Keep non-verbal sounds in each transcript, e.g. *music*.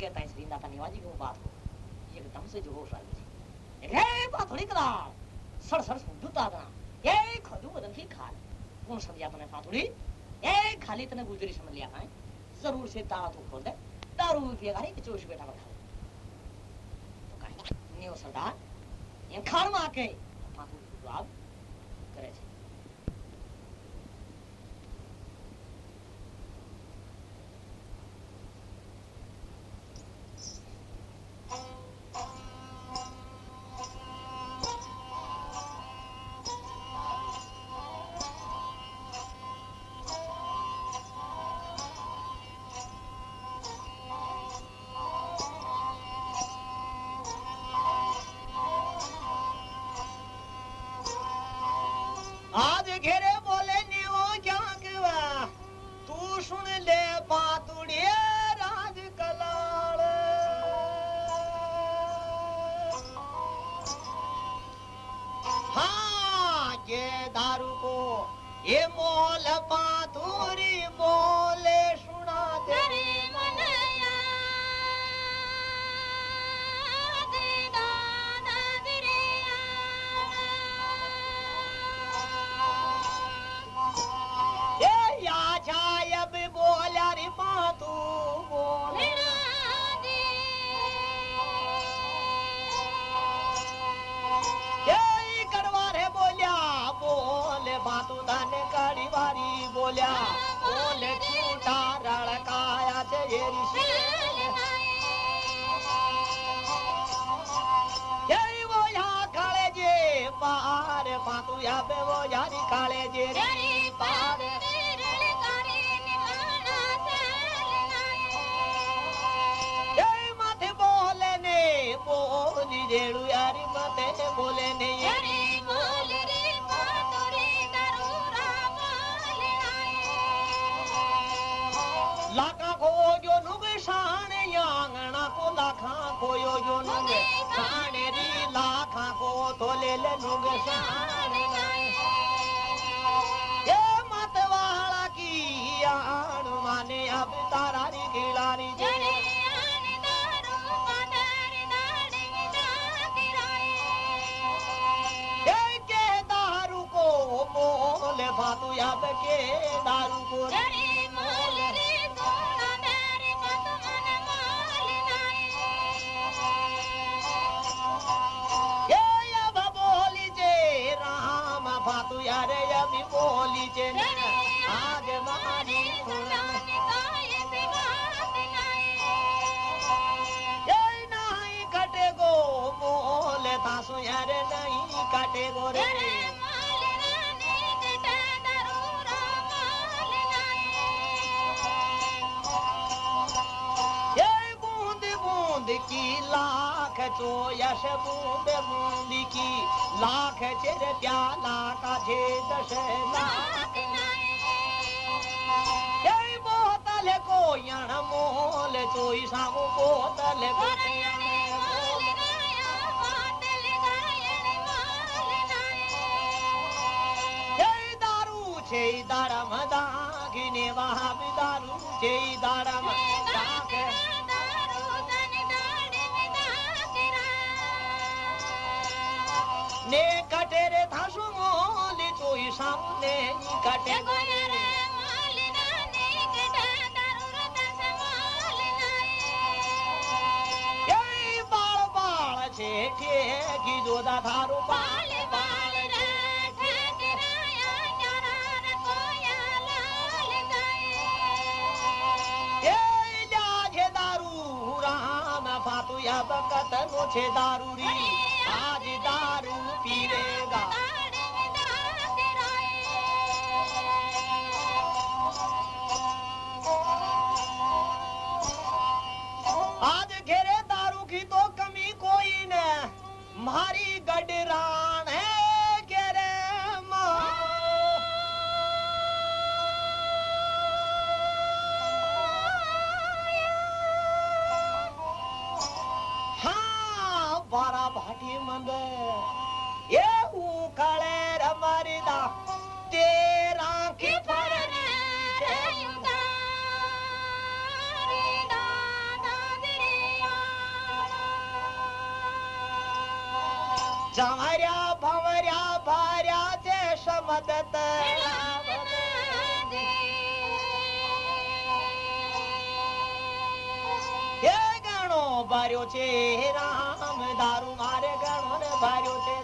कहता है श्री नाथा निवाजी को बात को एकदम से जो होश आई रे बात थोड़ी करा सड़ सड़ सुन दुता दा ये खदू बदन की खाल कौन समझा तने फातुड़ी ये खाली तने गुजरी समझ लिया है ज़रूर से ताला तो खोल दे दारू पिएगा रे चोश बैठा बैठा तो कहीं न्यू सरदार ये खान में आके फातुड़ी जवाब कटे गो रे ये बूंद बूंद की लाख चो यश बूंद बूंद की लाख चिर प्याला का छे दश लाख बोतल को यण मोल चोई सामू बोतल को दारू छे दारम दागिने वहाँ भी दारू छे दारम दाग ने कटे रे थासु मोल चोई सामने नी कटे ये बाळ बकत मुझे दारूरी। आज दारू पीवेगा। भंवरिया भंवरिया भार्या से समदत ये गणो भरियो छे राम दारू मारे गणो ने भरियो छे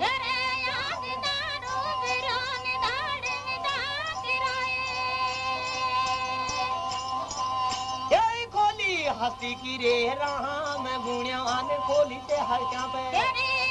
हस्ती की रे, राम गुणियान खोली से हर क्या पे.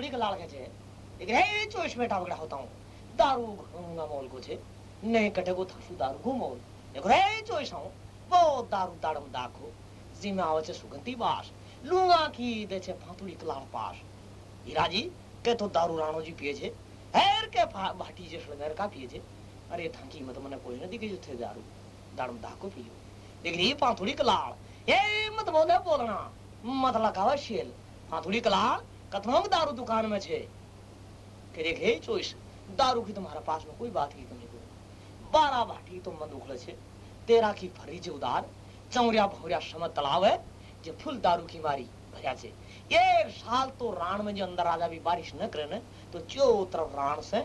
છોકરી લાળ કે છે એક રે ચોઈસ બેઠા વગડા હોતા હું दारू घूमना मोल को छे नहीं कटे थासु दारू घूमोल देखो रे चोइस हूँ, वो दारू दाड़म दाखो। जिमा आवे छे सुगंधी बास लूँगा की दे छे फातुड़ी कलाम पास हीरा जी, के तो दारू राणो जी पिए छे हेर के भाटी जे सलगर का पिए छे अरे थाकी मत मने कोई न दिखे जो थे दारू दाड़म दाखो पियो लेकिन ये फातुड़ी कलाल ए मत बोले बोलना। मतलब का शेल। फातुड़ी कलाल कतनों दारू दुकान में छे। कि देखे चोइस, दारू की तुम्हारा पास में कोई बात की कमी को बारह भाटी तो मन उखड़े छे। तेरा की फरी उदार, चौरिया भौरिया समत तालाब है, जे फुल दारू की मारी भरिया छे। एक साल तो रान में जो अंदर राजा भी बारिश न करे न तो चो तरफ़ रान से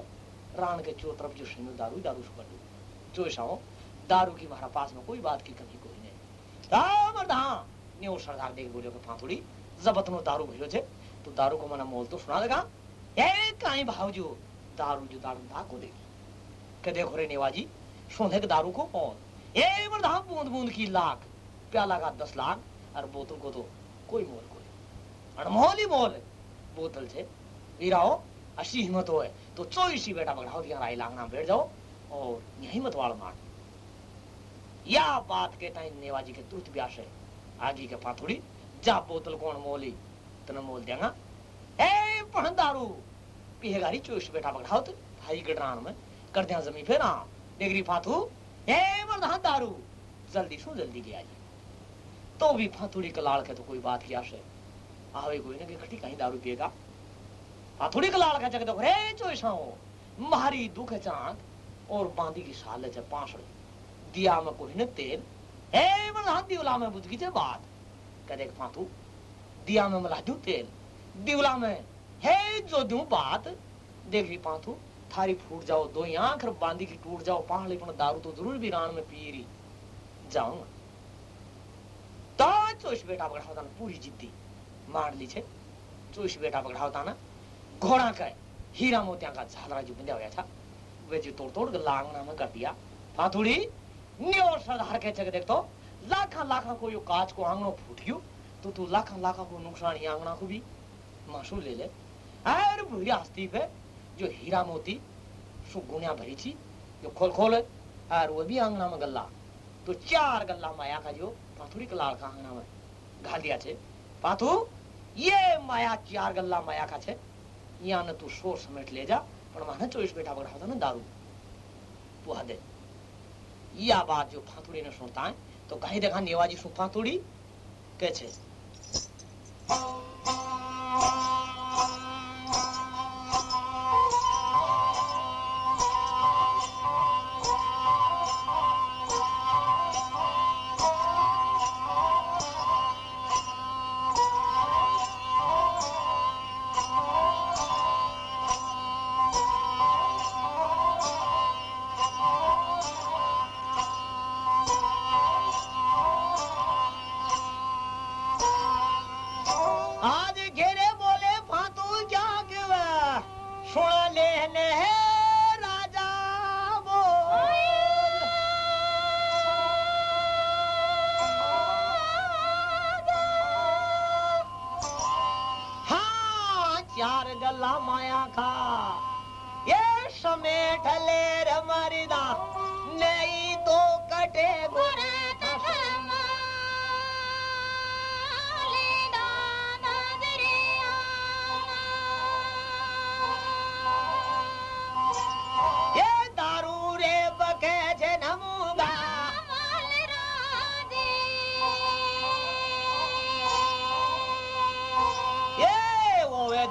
रान के चो तरफ़ जो सिंह दारू दारू से बंटू चोइस दारू की हमारा पास में कोई बात की कमी कोई नहीं। हाँ मर्द हाँ न्यू सरदार देख बोलियो के फांथुड़ी जबत नो दारू भइलो छे तो दारू को मना मोल तो सुना लगा। ए काई भावजो, दारू जो दारू दा को देगी। के देखो रे नेवाजी, सोने के दारू को कौन? ए मर्द हाँ बूंद बूंद की लाख, प्याला का दस लाख, और बोतल को तो कोई मोल कोई अनमोल ही मोल है बोतल छे वीराओ अशी हिम्मत हो तो चौईसी बेटा बगड़ाओ, दिया राई लांगना बैठ जाओ, और यही मत वाड़ मार। या बात के टाइम नेवाजी के तुरंत ब्यास है आगे के पाथुड़ी, जा बोतल कौन मोली? तने मोल देगा। ए पण दारू। पिहेगारी चोइस बेटा पकड़ाओ तो? भाई गडरान में। कर दिया जमी पे राम डेगरी फाथू। ए मर्दा दारू। जल्दी सो, जल्दी ले आई तो भी फाथुड़ी कलाल के तो कोई बात किया से आवे कोई ना कि खटी कहीं दारू पिएगा। फाथुड़ी कलाल का जगह रे चोइसाओ मारी दुख चाँद और बांदी की साल है पांसड़ी दिया में कोई न तेल। ए मन हाथ दिवला में बुझ गई बात। कदे फातू दिया में मला दू तेल। दिवला में, हे जो दू बात। देख ली पाथू, थारी फूट जाओ दो आँख बांदी की टूट जाओ पहाड़ी पण दारू तो ज़रूर भी रान में पी रही जाऊँगा तो चोइस बेटा पकड़ा होता ना, पूरी जिद्दी। मार ली छे। चोइस बेटा पकड़ा होता ना, घोड़ा का हीरा मोतिया का झालरा जो बंधा हुआ था, वे जो तोड़ तोड़ लांगना में कर दिया। फाथुड़ी न्योर सरदार के जगह देख तो लाखा लाखा को यो काच को आंगनो फूट गयो। तो तू लाखा लाखा को नुकसान ही आंगना को भी मासू ले ले अरे बुरी हस्ती पे जो हीरा मोती सु गुनिया भरी थी जो खोल खोल और वो भी आंगना में गल्ला तो चार गल्ला माया का जो पाथुड़ी के लाल का आंगना में घाल दिया छे पाथू ये माया चार गल्ला माया का छे यहाँ न तू शोर समेट ले जा पर माने चोइस बेटा बड़ा होता ना दारू तू हदे या बात जो फातुड़ी ने सुनता है तो कहीं देखा नेवाजी सु फातुड़ी के छे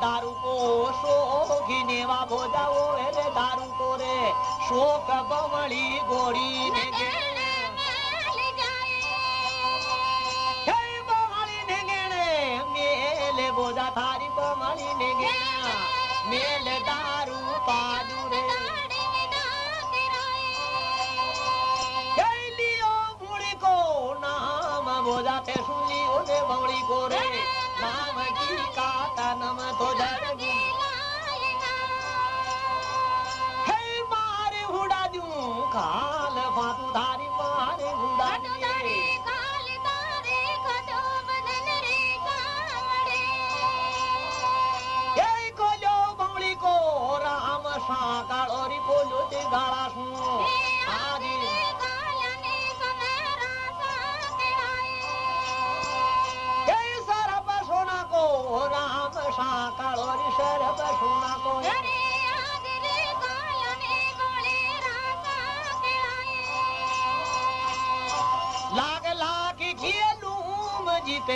दारू को शोखी नेवा भोजाओ रे दारू को रे। शोक बमड़ी गोड़ी ने, मेले बोझा थारी बमड़ी ने। मेले दारू पादू रे। लियो बुड़ी को नाम बोझा ते सुनी ओने बमड़ी को रे नम तो जरगी साकालोरी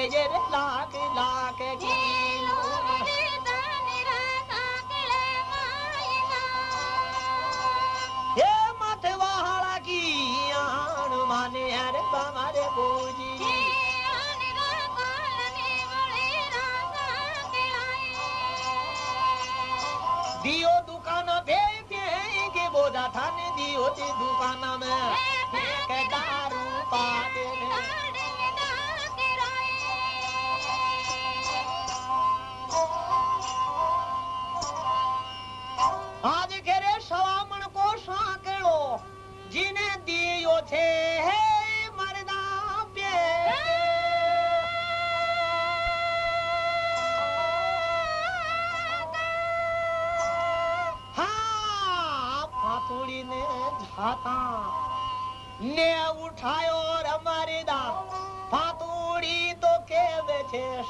सरप सोना को लाग दियो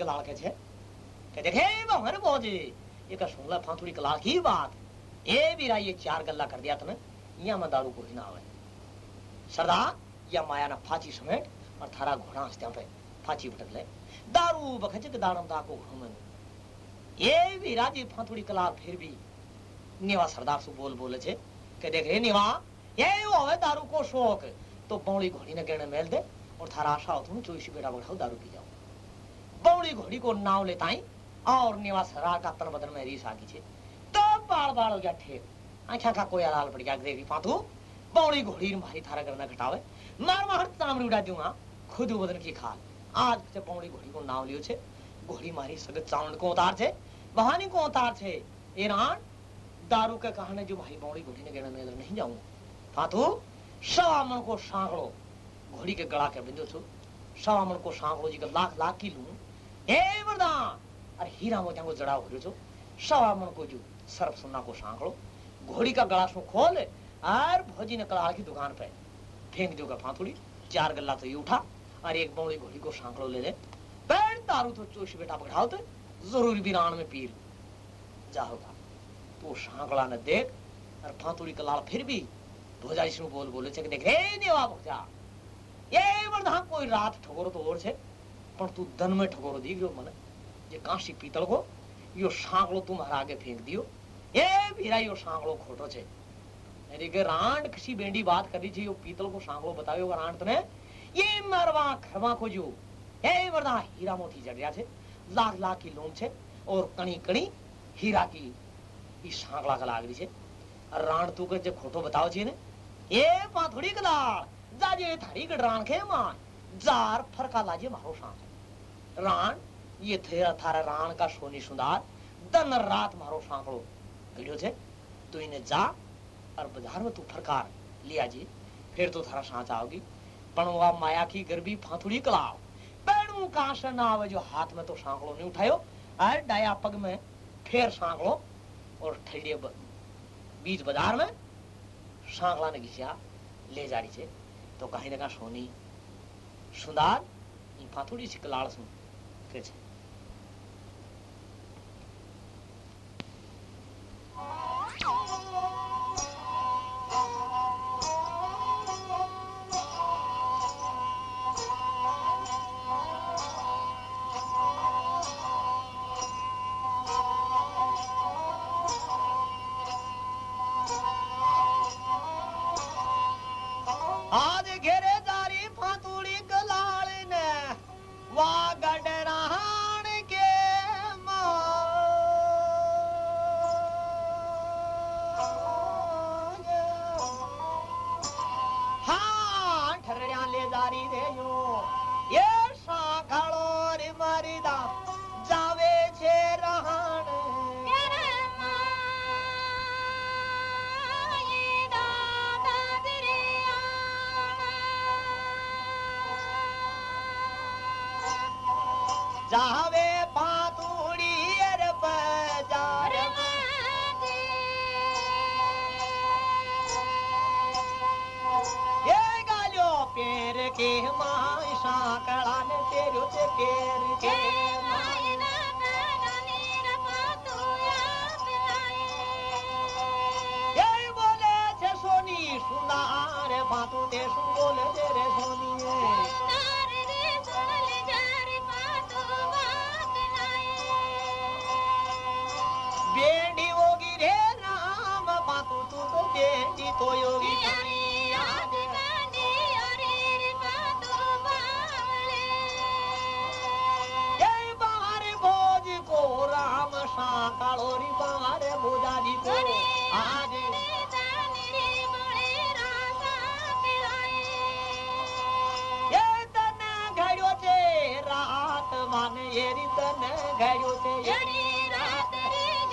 लाल लाल की बात ए बीरा ये चार गल्ला कर दिया तने या मैं दारू को ना आवे सरदा या माया ना फाची समेट और थारा घोड़ा पे फाची भटक ले दारू बखच के दारम दा को घूमे ये बीरा जी फांथुड़ी कलाळ फिर भी। नेवा सरदार सु बोल बोले छे के देख रे नेवा, ये होवे दारू को शौक तो बौड़ी घोड़ी ने गणे मेल दे, और थारा आशा हो तुम चोईसी बेटा बढ़ाओ, दारू पी जाओ। बौड़ी घोड़ी को नाव लेता ही और नेवा सरार का तन बदन में रीस आगी छे तो बाल बाल हो गया ठेक आखा का कोई लाल पड़ गया देवी पातू बौड़ी घोड़ी ने भारी थारा करना घटावे। मार मार तामरी उड़ा दूँगा, खुद बदन की खाल। आज से बौड़ी घोड़ी को नाव लियो छे। घोड़ी मारी सगत चावण को उतार छे। बहानी को उतार छे ईरान, दारू के कहाने जो भाई बौड़ी घोड़ी ने गेना में नहीं जाऊँ। फातू सवामन को सांकड़ो घोड़ी के गला के बिंदु छु सवामन को सांकड़ो जी के लाख लाख की लूँ। हे वरदान! अरे हीरा मोतिया को जड़ा हो छो सवामन को जो सर्प सुन्ना को सांकड़ो घोड़ी का गला सो खोल और भोजी ने कलाड़ की दुकान पे फेंक दो का फांथुड़ी चार गल्ला तो ये उठा और एक बौड़ी घोड़ी को सांकड़ो ले ले। बैठ दारू तो चोश बेटा पकड़ाओ तो। ज़रूर बिरान में पीर। जा होगा तो सांकड़ा ने देख, और फातुरी का लाल फिर भी भोजा इसनु बोल बोले छे देख। रे नेवा भोजा ये वरदा कोई रात ठगोरो तो और छे, पण तू दन में ठगोरो दी गयो मने। ये काशी पीतल को, यो सांकड़ो तुम्हारा आगे फेंक दियो। ये भीरा यो सांकड़ो खोटो छे। मेरी के रांड किसी बेंडी बात करी छे यो पीतल को सांकड़ो बतायो रांड तने। ये मरवा, खरवा को जो ये वरदा हीरा मोती जड़ छे। લાખ લાખ की लूम છે और કણી કણી હીરા की ઈ સાંકળા કલાગરી છે રાણ તું કે જે ખોટો બતાવ છે ને એ પાથોડી કલાળ જાજે થારી ગડરાણ ખે માં जार फरका लाजे मारो सांक राण ये थे थारा राण का सोनी सुंदार दिन रात मारो सांकड़ो गड़ियो थे तो इन्हें जा और बाजार में तू फरकार लिया जी फिर तो थारा सांच आओगी पणवा माया की गरबी फाथुड़ी कलाओ कहाँ ना आवे जो हाथ में तो सांकड़ो नहीं उठायो। अरे डाया पग में फिर सांकड़ो और ठेड़े बीच बाज़ार में सांकला ने घिसिया ले जा रही छे। तो कहीं ना कहीं सोनी सुंदर फाथुड़ी सी कलाड़ सुन के छे। *laughs* *laughs* *laughs* सब्र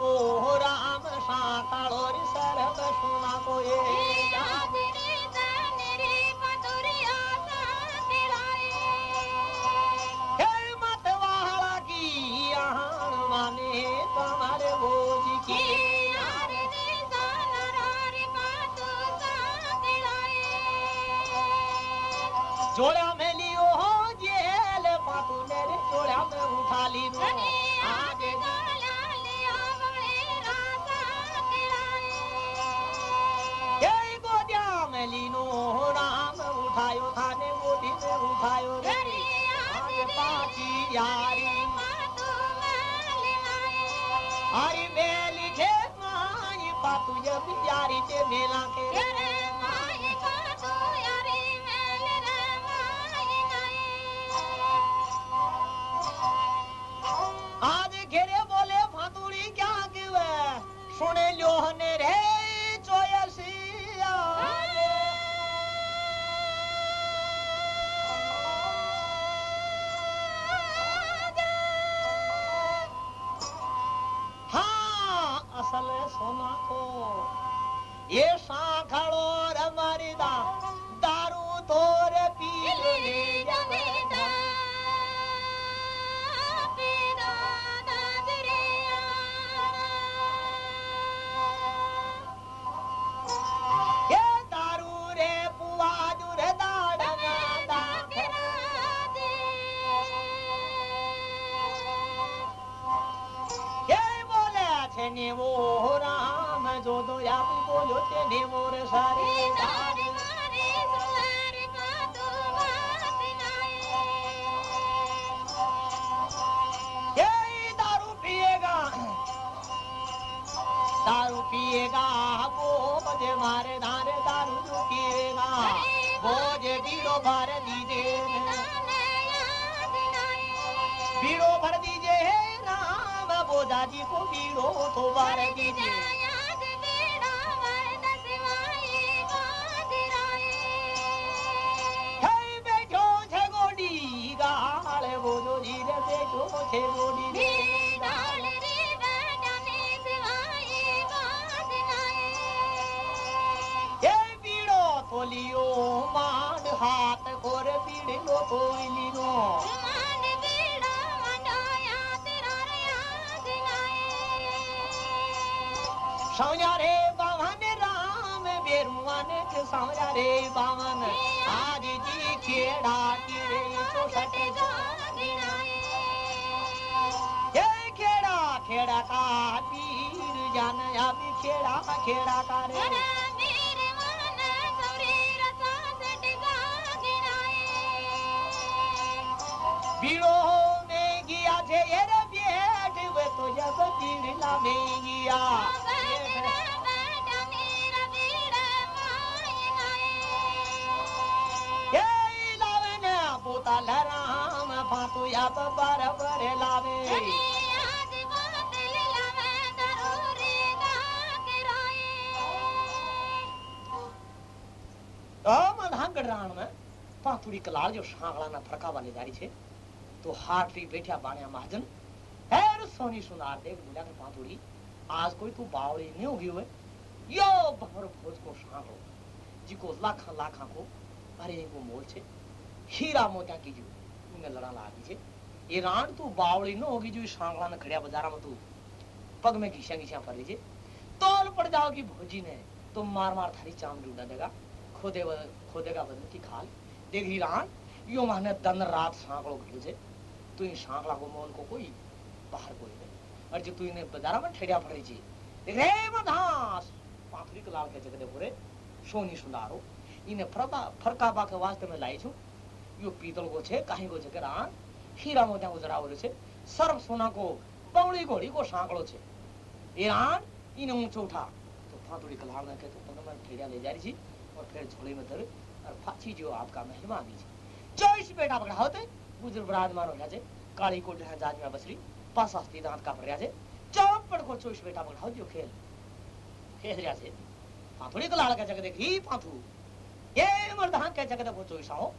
को हो साकालो जोड़ा में बजे मारे दारू जो पिएगा वो बीड़ो भर दीजिए बीड़ो भर दीजिए राम बोधा जी को बीड़ो तो भर दीजिए गाल वो जी रे बैठो छे गोडी बीड़ो तोलियो सावजा रे बावन राम बेरुआन के सावजा रे बावन आज जी खेड़ा कीड़े तो सटे ये खेड़ा खेड़ा का पीर जान अभी खेड़ा खेड़ा का रे बीड़ो में गया छे ये रे बेट वे तो जब बीड़ा में गया ये लावन पोता लराम फातु या तो बराबर लावे મધાંગડ में પાથુડી કલાળ જો શાંગળાના ફરકાવા લેજારી છે तो हार पी बैठा बाण्या महाजन। हैर सोनी सुनार देख बोला कृपा थोड़ी आज कोई तो तू बावली नहीं होगी हुए। यो भर भोज को शान हो। जी को लाख लाख को अरे को मोल छे। हीरा मोटा की जो उन्हें लड़ा ला दी छे ईरान तू तो बावली न होगी जो शांगला में खड़िया बाज़ार में तू पग में घिसा घिसा पर लीजिए तोल पड़ जाओगी भोजी ने तो मार मार थारी चाम डूडा देगा। खोदे खोदेगा बदन की खाल। देख हीरान यो माने दन रात सांकड़ो घिर जे तू इन सांकड़ा को मोल को कोई बाहर कोई नहीं और जो तू इन्हें बाजारा में ठेड़िया पड़े जी देख रे मधास पाथरी कलाल के जगह पूरे सोनी सुंदारो इन्हें फरका फरकाबा के वास्ते में लाई छू यो पीतल को छे काहे को जगह रान हीरा मोतिया को जरावरे छे सर्व सोना को बवड़ी घोड़ी को सांकड़ो छे ईरान इन्हें ऊंचो उठा तो फातुड़ी कलाल ने के तो पग में ठेड़िया ले जा रही थी और फिर झोली में धर और फाची जो आपका मेहमान दी चौबीस बेटा पकड़ा होते हो जाते काली को जहाज़ में बसरी पास आस्ती दांत का पर्या छे चौपड़ को चोइस बेटा पकड़ाओ जो खेल। खेल रिया छे पाथुड़ी को लाल के जगह देखी पाथू ये मर्दां के जगह देखो चोइस आओ।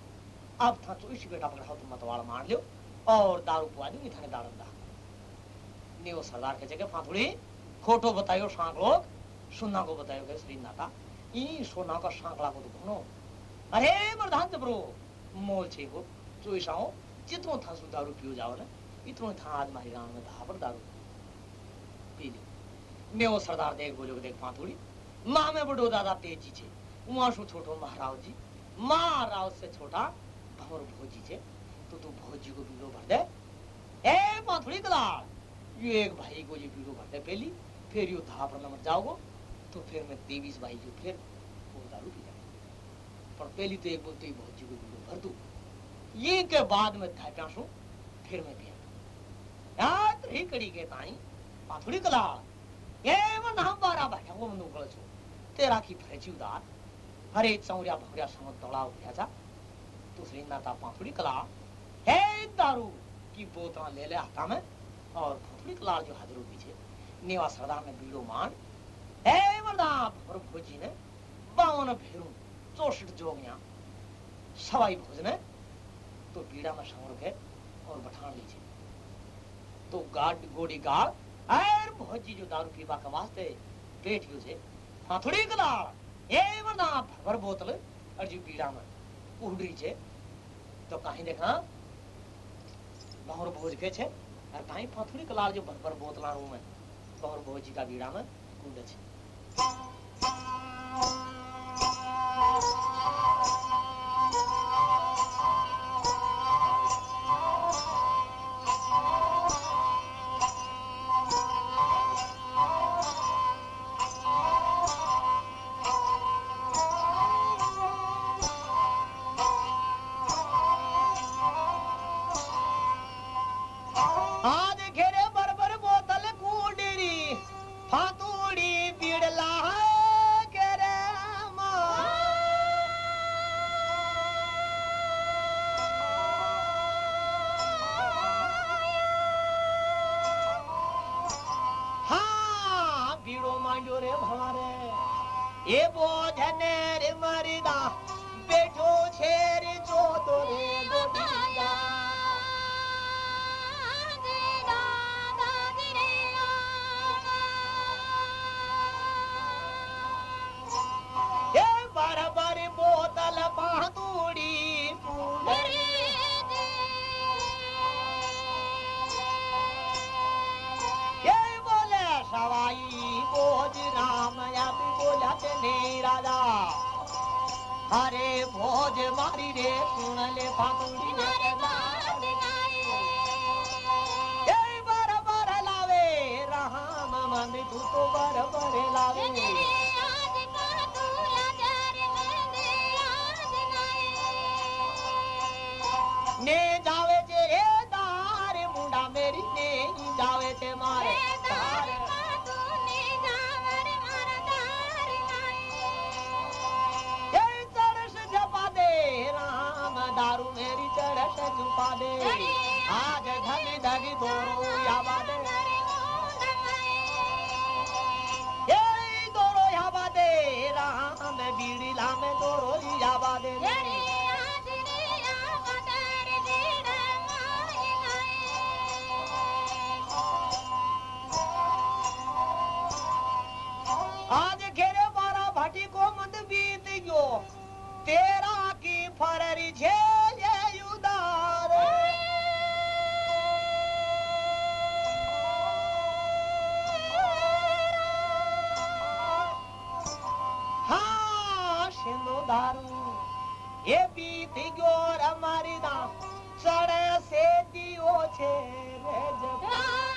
अब था चोइस बेटा पकड़ाओ तुम मतवाड़ मार लियो। और दारू पुआ दूँगी थाने दाड़म दा। ने वो सरदार के जगह पाथुड़ी खोटो बतायो शांक लोग, सुन्ना को बतायो के श्री नाता ई सोना का शांकला को तो अरे मर्दां जबरो मोल छे को चोइस आओ था सु दारू पियो जाओ ना इतनो था आज मारी गाँव में धापर दारू। पी ली। ने वो सरदार देख बोलो देख पाथुड़ी माँ में बड़ो दादा तेज़ी छे उमा शु छोटो महाराव जी महाराव से छोटा भवर भोजी छे तो तू भोजी को बीड़ो भर दे। ए पाथुड़ी कलाल, ये एक भाई को जी बीड़ो भर दे पहली, फिर यू धापर नमर जाओगो तो फिर मैं तेवीस भाई जो फिर वो दारू पी जाऊँगा। पर पहली तो एक बोलते ही भोजी को बीड़ो भर दू ये के बाद में था प्यासू फिर मैं पिया। रात ही कड़ी के ताई, पाथुड़ी कला। ये मन हम बारा बैठा, वो मनु कल छो तेरा की फरेची उदार। हरे चौरिया भौरिया संग दौड़ा उठा जा। दूसरी नाता पाथुड़ी कला। हे दारू, की बोतल ले ले हाथा में। और पाथुड़ी कला जो हाजिर पीछे नेवा सरदार ने बीड़ो मान। हे मर्दा भर भोजी ने बावन फेरू चौसठ जोगिया। सवाई भोज तो बीड़ा में संग रखे और बठान लीजिए। तो गाड गोड़ी गाड़ और भोजी जो दारू पीवा के वास्ते पेट यू से हाथुड़ी ए वरना भर बोतल और जी बीड़ा में उहड़ी छे। तो कहीं देखा बहुर भोज के छे और कहीं फाथुड़ी कलाड़ जो भर भर बोतला रूम में बहुर भोजी का बीड़ा में कूद छे। ભોજ મારી રે સુણ લે પાતુડી ને એ બરાબર લાવે રામ મન તું તો બરાબર લાવે. पाले आज धनी धगी दोरो यावादे ये दोरो यावादे राम बीड़ी लामे दोरो यावादे आज घेरे बारा भाटी को मत बीत गयो। तेरा की फररी झे ચડે સે દિયો છે રે જપા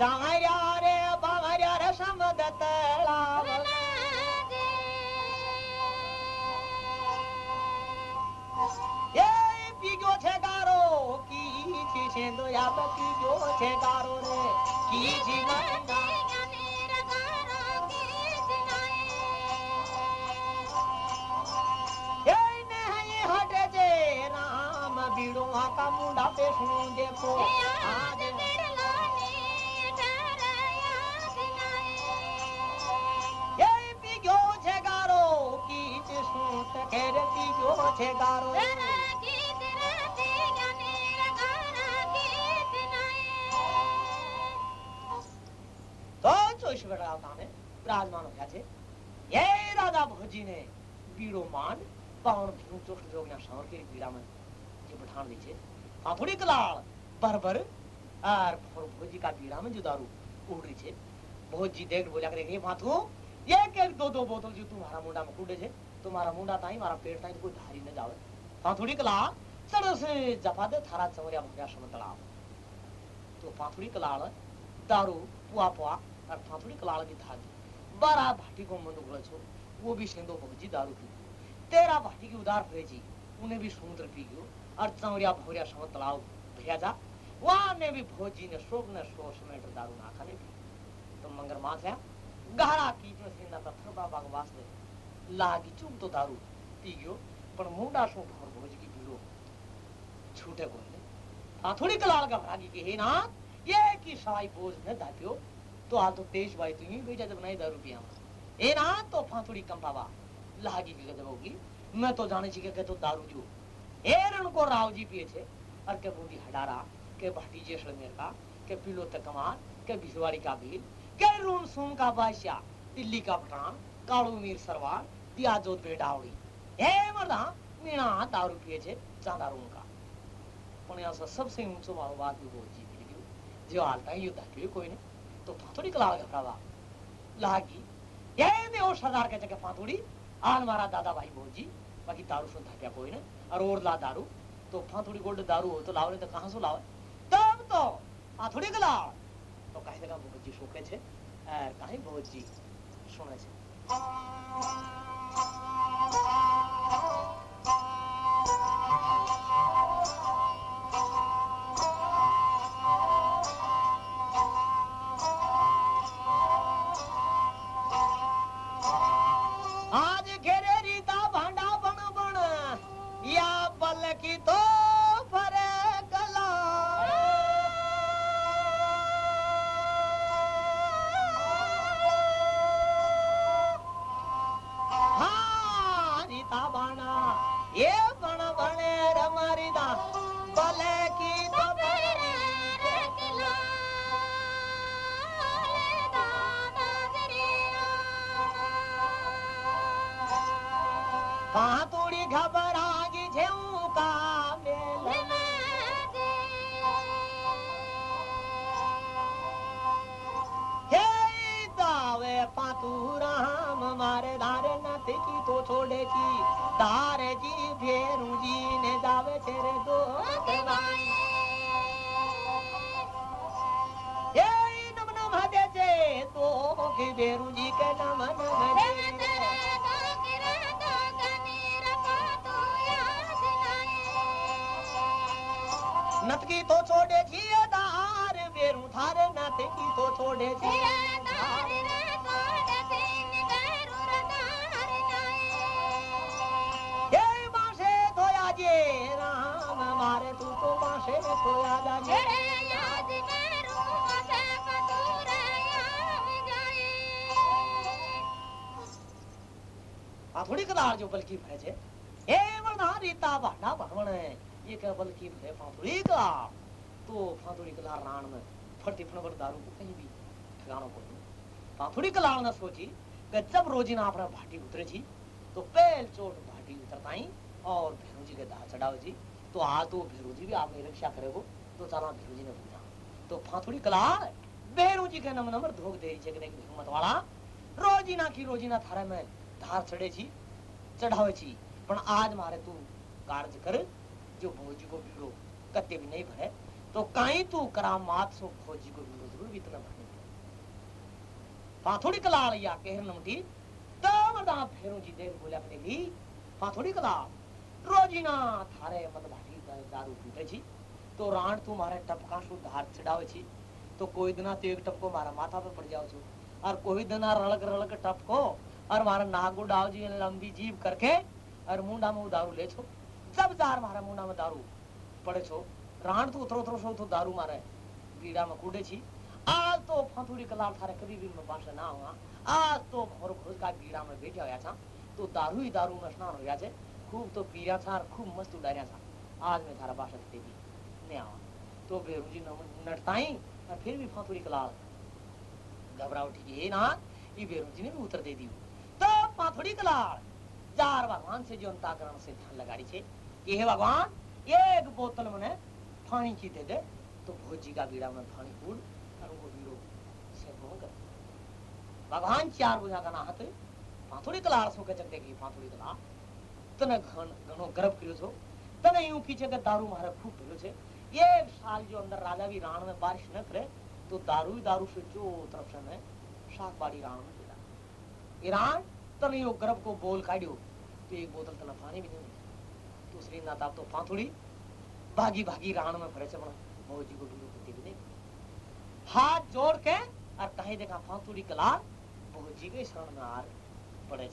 ચાર્યા રે બાવર્યા રે સમદ તળાવ એ પીગ્યો છે ગારો કી છી છેંદો યાદ પીગ્યો पे सुन देखो आज એ પીગ્યો છે ગારો કી છી શું ખેર પીગ્યો છે ગારો તો ચોઈસ વડા ગામે બિરાજમાન થયા છે એ રાજા ભોજીને બીડો માંડ પાવણ ભીનું ચોખ જોગના શાવર કે બીડામાં જે પઠાણ દી છે હાથોડી કલાળ બરબર আর भोजी का बीड़ा में जो दारू उड़ रही है भोजी देख बोला करे हे माथू एक एक दो दो बोतल जो तुम्हारा मुंडा में कूदे छे तुम्हारा मुंडा ताई मारा पेट ताई कोई धारी न जावे पाथुड़ी कला चढ़ से जपा दे थारा चवरिया भगया सम तलाव तो पाथुड़ी कलाल दारू पुआ पुआ और पाथुड़ी कलाल की था बारह भाटी को मंड उगल छो वो भी सेंदो भोजी दारू पी तेरा भाटी की उदार भेजी उन्हें भी समुद्र पी गयो और चौरिया फूरिया सब भैया जा. वहाँ ने भी भोजी ने शोक ने सो में दारू ना खाने की तो मंगर माथ है गहरा कीच में सिंदा पत्थर बाबा के वास लागी चूक तो दारू. पी गयो पर मुंडा सो भोर भोज की पीलो छूटे को ने आ, थोड़ी कलाल का भागी के हे ना ये की सवाई बोझ ने दापियो. तो आ तो तेज भाई तू ही बेटा जब नहीं दारू पिया ए ना तो फाथोड़ी कंपावा. लागी के जब होगी। मैं तो जाने छी के तो दारू जो हेरण को राव जी पिए थे और के बूढ़ी हडारा, के भटीजेश्वर मेर का के पीलो तकमान, के भिजवाड़ी का भील के रूम सूम का बादशाह, दिल्ली का पठान कालू मीर सरवार, दिया जोत बेडावड़ी हे मर्दा, मीणा दारू पिए थे चांदा रूम का। पण असं सबसे ऊंचो मारो बात भी बोल जी मिल जो हालता है युद्ध के कोई नहीं तो फातुड़ी कला गया लागी ये ने ओ सरदार के जगह फातुड़ी, आन मारा दादा भाई बोल जी बाकी दारू सुन था क्या कोई नहीं। और और ला दारू। तो फाथोड़ी गोल्ड दारू हो तो लावने तो कहाँ से लावे? तब तो फाथोड़ी के लाव। तो कहीं लगा भोजी शोके छे। और कहीं भोजी सुने छे। થોડી કદાર જો બલકી ભરે છે હે વરધા રીતા ભાડા ભગવણ ये क्या बल्कि है फांतुड़ी का तो फांतुड़ी कला राण में फटती फणवर दारू को कहीं भी ठिकाना को फांतुड़ी कला ने सोची कि जब रोजी ना अपना भाटी उतरे छी तो पहल चोट भाटी उतरता ही और भैरू जी के दाह चढ़ाओ जी तो आ तो भैरू जी भी आपने रक्षा करेगो तो चला भैरू जी ने पूछा तो फांतुड़ी कला भैरू जी के नम नंबर धोक दे छे कि हिम्मत वाला रोजीना की रोजीना थारे में धार चढ़े छी, चढ़ावे छी। पण आज मारे तू कार्य कर, जो भोजी को बीड़ो कत्ते भी नहीं भरे तो कहीं तू करा सो भोजी को बीड़ो ज़रूर भी इतना भरने पाथोड़ी कलाल या कहर नमटी तब फेरू जी देर बोला अपने ली पाथोड़ी कलाल रोजीना थारे मत भाटी दारू पीते छी तो राण तू मारे टपका सु धार चढ़ावे छी तो कोई दिना तो एक टपको मारा माथा पे पड़ जाओ छो और कोई दिना रड़क रड़क टपको और मारा नागू डाव जी लंबी जीव करके और मुंडा में दारू ले छो। जब जार मारा मुंडा में दारू पड़े छो, राण तो उतरो उतरो तो दारू मारे। रीड़ा में कूटे छी। आज तो फतूरी कला थारे कभी भी मैं पास ना हुआ। आज तो घर भोर का रीड़ा में बैठा होया था तो दारू ही दारू में स्नान हो गया छे। खूब तो पीया था खूब मस्त उड़ाया था आज मैं थारा पास देवी नहीं आवा। तो भेरू जी नटताई और फिर भी फतूरी कला घबरा उठी ये ना ये भेरू जी ने भी उतर दे दी तो फांथुड़ी कलाल चार भगवान से जो अंताकरण से ध्यान लगाड़ी छे कि हे भगवान एक बोतल मने पानी की दे दे तो भोजी का बीड़ा में पानी कूड़ और वो बीड़ो से भोग कर भगवान चार बुझा का नाहत पाथोड़ी कलार सो के चकते की पाथोड़ी कला तने घन घणो गर्भ કર્યો છો તને यूं पीछे के दारू मारे खूब पीलो छे एक साल जो अंदर राजा भी राण में बारिश न करे तो दारू ही दारू से जो तरफ से मैं शाक बाड़ी राण में पीला ईरान यो गर्भ को बोल काढ़ियो तो एक बोतल तने पानी भी नहीं दूसरी ना ताप तो पाथोड़ी भागी भागी राण में भरे चमड़ा मौजी को बीड़ो कुत्ते भी नहीं। हाथ जोड़ के और कहीं देखा फांतुड़ी कलार भौजी के शरण में आर पड़े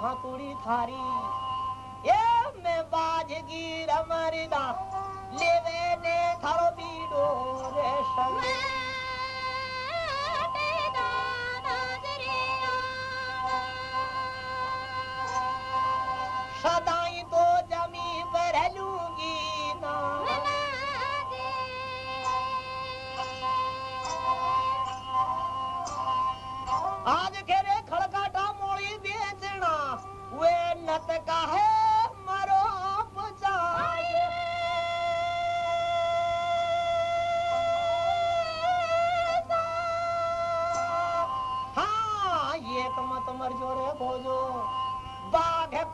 फातुड़ी थारी। ए मैं बाजगी रमरदा लेवे ने थारो पीड़ो रे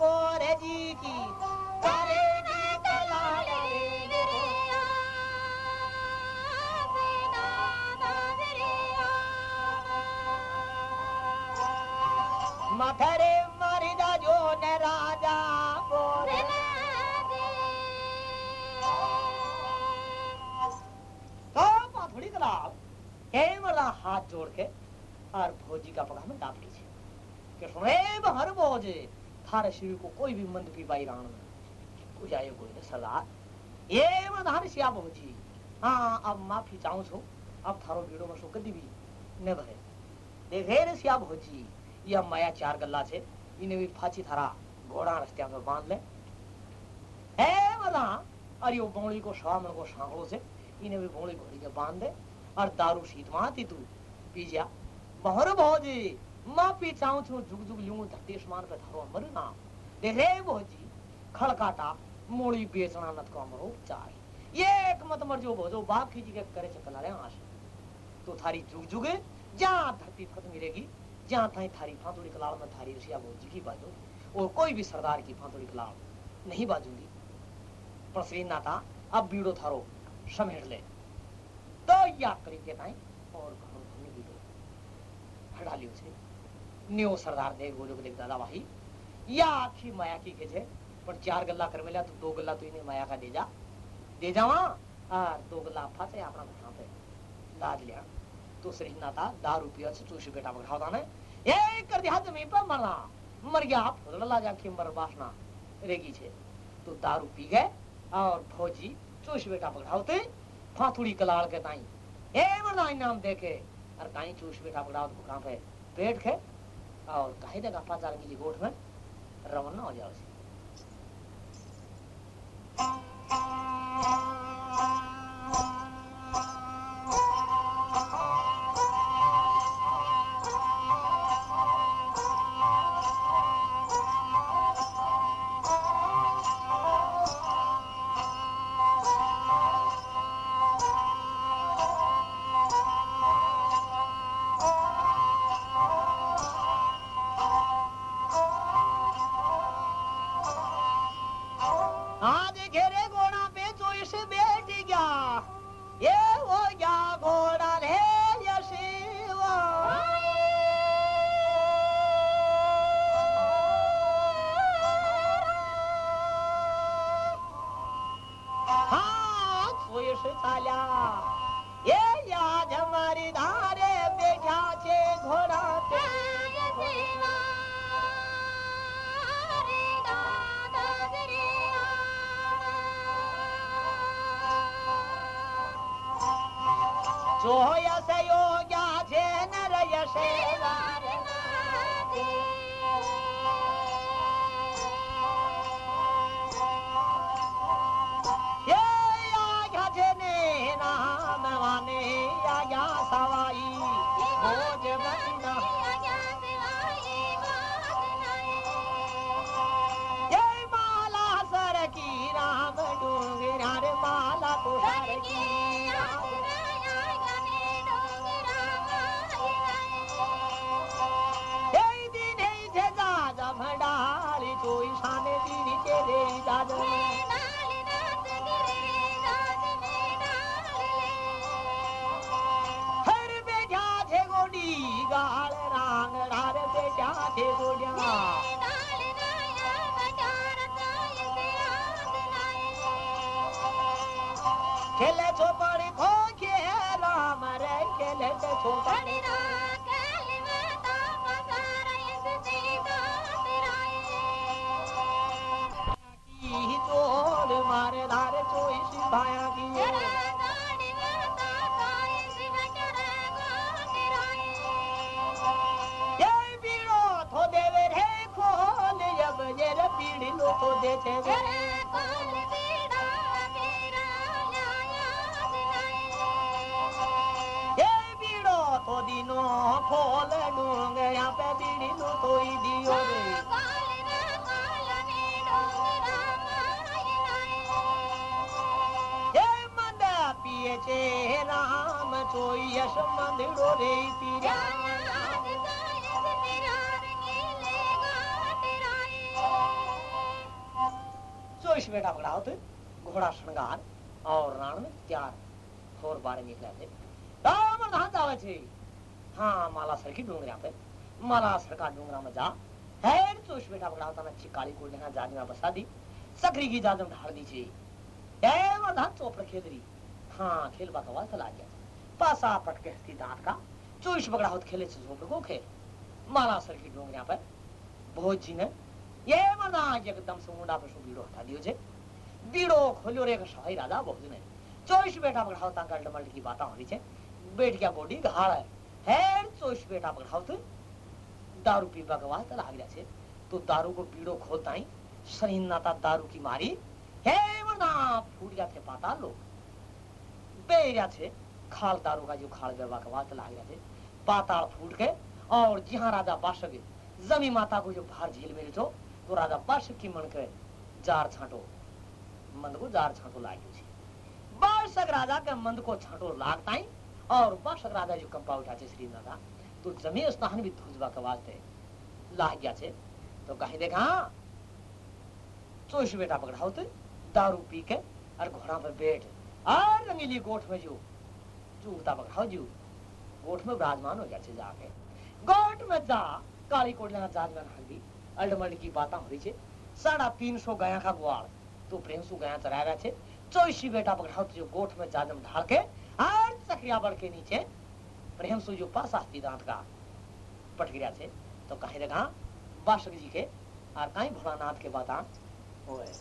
को जी की मथरे मरिदा जो ने राजा बोले तो हे मरदा हाथ जोड़ के और भोजी का पगा में डाप लीजिए कि बहर भोजे थारे शिव को कोई भी मंद की बाई राण में। बुझाए कोई ने सरदार ये मधान सिया भोजी हाँ। अब माफ़ी चाहूँ छो। अब थारो भीड़ो में सो कदी भी ने भरे देखे रे सिया भोजी या माया चार गल्ला छे। इने भी फाची थारा घोड़ा रस्त्या में बाँध ले। अरे वो बोली को सामन को सांगड़ो से इने भी बोली घोड़ी के बाँध दे। और दारू शीत माती तू। पी जा। बहर भौजी। माँ पी चाहूँ छू जुग जुग लूँ धरती आसमान पे थारो अमर नाम दे रे भौजी खड़काटा मूड़ी बेचना नत को अमरो चाय ये एक मत मर जो भोजो बाप खींची के करे चकला रे आश। तो थारी जुग जुगे जहाँ धरती खत्म मिलेगी जहाँ ताई थारी फांतुड़ी कलाल में थारी ऋषिया भौजी की बाजो। और कोई भी सरदार की फांतुड़ी कलाल नहीं बाजूँगी। पर श्री नाता, अब बीड़ो थारो समेट ले। तो या करी के ताई और घणो घणी बीड़ो हड़ा लियो छे। न्यो सरदार देख बोलो देख दादा भाई या आखी माया की के छे पर चार गल्ला कर मेला तो दो गल्ला तो इन्हें माया का दे जा। दे जावा और दो गल्ला फासे अपना घुटा पे। लाद लिया। तो श्री नाता, दारू पिया से चूसी बेटा बघावता ने ये कर दिया ज़मीन पर, मरना। मर गया, आप फुदला जाके मर बासना। रेगी छे। तो दारू पी गए, और फौजी चूस बेटा पकड़ावते फाथुड़ी कलाल के ताई। ए मरना, इनाम देके। और काई चूस बेटा पकड़ाओ तो कहाँ पे? पेट खे और कहीं देगा पाचार की गोठ में रवाना हो जाओ राम चोई यश मंदिरो रे बेटा तो घोड़ा श्रृंगार और राण में त्यार। बारे निकला थे राम हाँ माला सरकी डूंगरा पे। माला सरका डूंगरा में जा। है चोइस बेटा को में बसा दी। सकरी की जाजम ढाल दी छे। धान चोपड़ खेदरी हाँ खेल बात आवाज़ चला गया। पासा पटके हस्ती दांत का। चोइस पकड़ा होत खेले से झोपड़ को खेल। माला सरकी डूंगरा पे भोज जी ने, ये मना एकदम से मुंडा पे बीड़ो हटा दियो छे बीड़ो खोलियो रे सहाय राजा बहुत ने। चोइस बेटा पकड़ाओ ता गल्ड मल्ड की बाता हो रही छे बैठ गया बॉडी घाड़ है। हेर चोइस बेटा पकड़ाओ तो दारू के वास्ते लाग जा छे तो दारू को बीड़ो खोलता ही सहीन नाता दारू की मारी। हे मना, फूट जा थे पाता लोग। बेरिया छे खाल दारू का जो खाल बेवा के वास्ते लाग जा छे पाताल फूट के और जहाँ राजा बासक जमी माता को जो बाहर झील में तो तो राजा बासक की मन के जार छाटो। मंद को जार छाटो लाग्यो छे। बासक राजा के मंद को छाटो लागता ही और बासक राजा जो कंपा उठा छे श्री राजा तो जमी स्थान भी धुजवा के वास्ते लाग गया छे। तो कहीं देखा चोइस बेटा पकड़ाओ तो दारू पी के और घोड़ा पर बैठ। और रंगीली गोठ में जो। जूता पकड़ाओ जू। गोठ में विराजमान हो जाए जाके। गोठ में जा, काली कोटला जाजमान हल्दी अल्डमल्ड की बात हो रही है साढ़ा तीन सौ गया का ग्वाल तो प्रेम सु गया चरा रहा है चौसी बेटा पकड़ाओ जो गोठ में जाजम ढाल के और चक्रिया बढ़ के नीचे प्रेम सु जो पास आती दांत का पट गिरा छे। तो कहीं देखा बासक जी के और कहीं भोलानाथ के बात होए।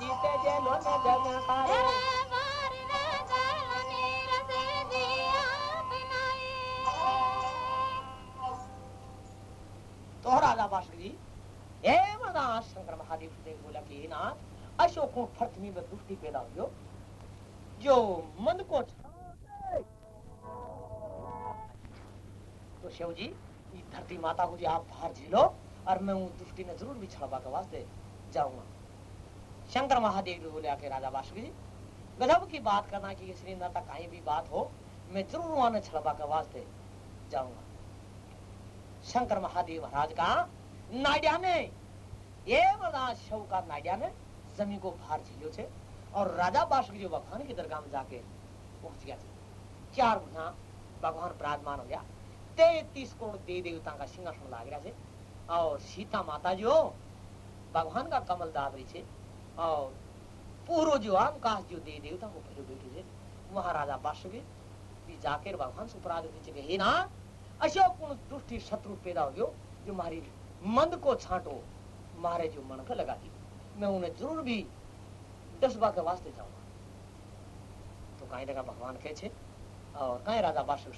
जीते जेलो ने तो राजा जी ए मना शंकर महादेव से बोला कि नाथ अशोक को फर्तमी में दुष्टि पैदा हुई जो मन को। तो शिव जी धरती माता को जी आप बाहर झेलो और मैं उस दुष्टि ने ज़रूर भी छड़वा के वास्ते जाऊँगा। शंकर महादेव जी बोले, आके राजा बासुकी जी, गजब की बात करना कि श्री नाता कहीं भी बात हो, मैं ज़रूर वहाँ ने छड़वा के वास्ते जाऊँगा। शंकर महादेव महाराज का नाड्या ने, ये मना शव का नाड्या ने ज़मीन को बाहर झेलियो छे और राजा बासुक जी भगवान की दरगाह में जाके पहुँच गया छे। चार गुना भगवान विराजमान हो गया। तैतीस करोड़ देवी देवता का सिंहासन लाग रहा छे। और सीता माता जो भगवान का कमल दाब रही छे, और पूरो जो आकाश जो देवी देवता को पहले बैठे छे, वहाँ राजा बासुकी भी जाकर भगवान से अपराध छे हे ना, अशोक दुष्टि शत्रु पैदा हो गयो, जो मारी मंद को छांटो, मारे जो मन पे लगा दी। मैं उन्हें ज़रूर भी दसबा के वास्ते जाऊँगा। तो कहीं देखा भगवान कहे और कहीं राजा बासुक